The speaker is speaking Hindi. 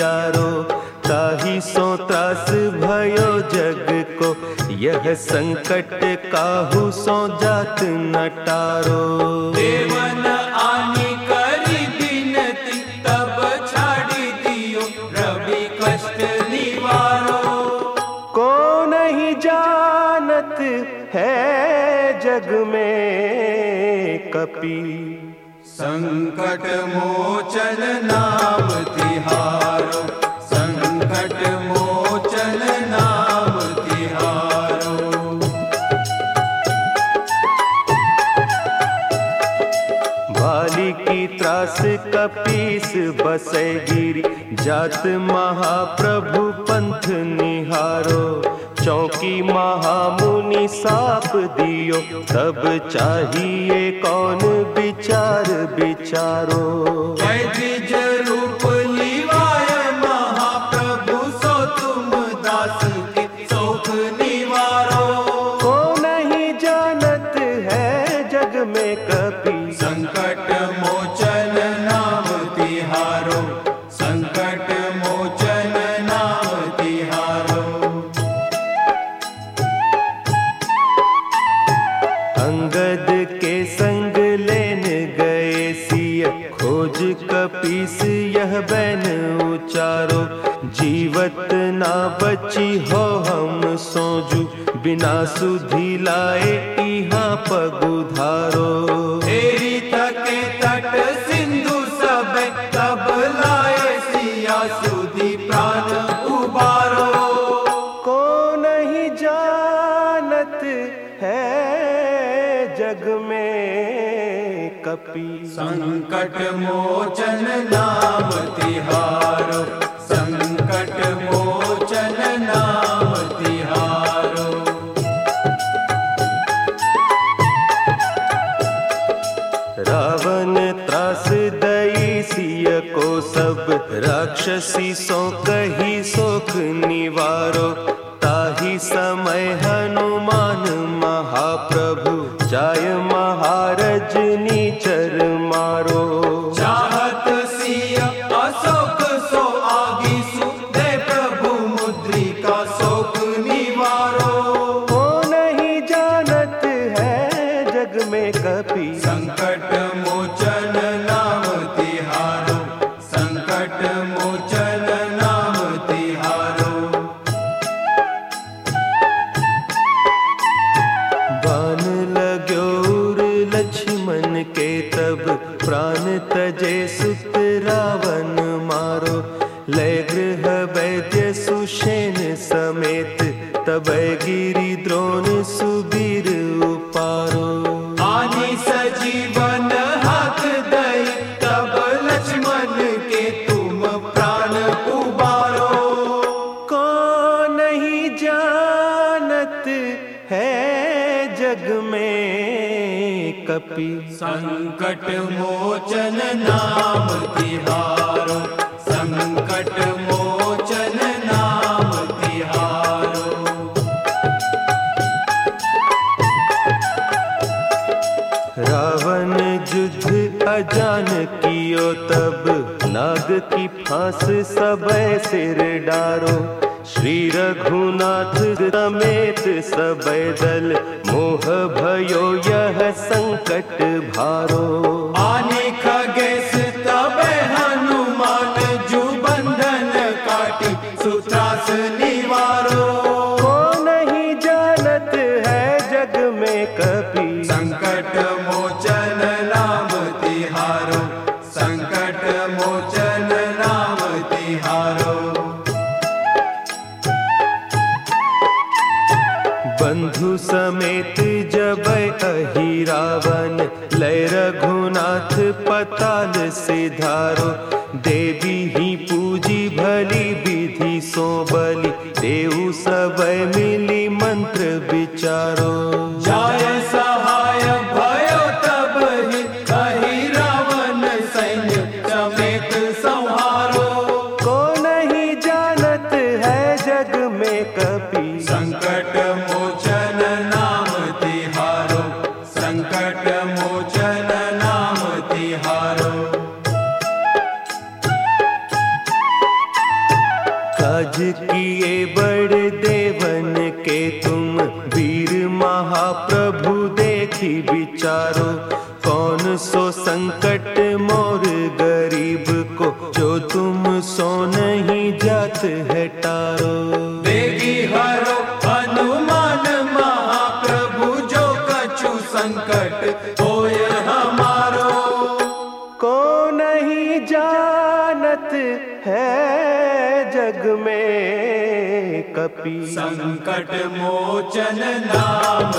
ताही सो त्रास भयो जग को। यह संकट काहू सो जात नटारो देवन आनी करी बिनती तब छाड़ी दियो रवि कष्ट निवारो। को नहीं जानत है जग में कपी। संकट मोचन नाम तिहारो संकट मोचन नाम तिहारो बाली की त्रास कपीस बसे गिरी, जात महाप्रभु पंथ निहारो। चौकी महामुनि साप दियो। तब चाहिए कौन विचार विचारो? रूप लिवाय महाप्रभु सो तुम दास के शोक निवारो। को नहीं जानत है जग में कपी कपीस यह बैन उचारो। जीवत ना बची हो हम सोजू। बिना सुधी लाए इहाँ पगुधारो कपी संकट मोचन नाम तिहारो। संकट मोचन नाम तिहारो। रावण त्रास दई सिय को सब। राक्षसी सो कही सोख रावण मारो। लय गृह वैद्य सुषेण समेत। तब गिरी द्रोण सुबीर कपी संकट मोचन नाम तिहारो। संकट मोचन नाम तिहारो। रावण युद्ध अजान कियो तब। नाग की फांस सब सिर डारो। श्री रघुनाथ समेत सब दल मोह भयो यह संकट भारो। आने खगेश तब हनुमान जू बंधन काटी सुत्रास निवारो। को नहीं जानत है जग में कपी बंधु समेत जब अही रावण लय रघुनाथ पताल से धारो। देवी ही पूजी भली किए बड़े देवन के तुम वीर महाप्रभु देखी विचारो कौन सो संकट मोर गरीब को, जो तुम सो नहीं जात है है जग में कपि। संकट मोचन नाम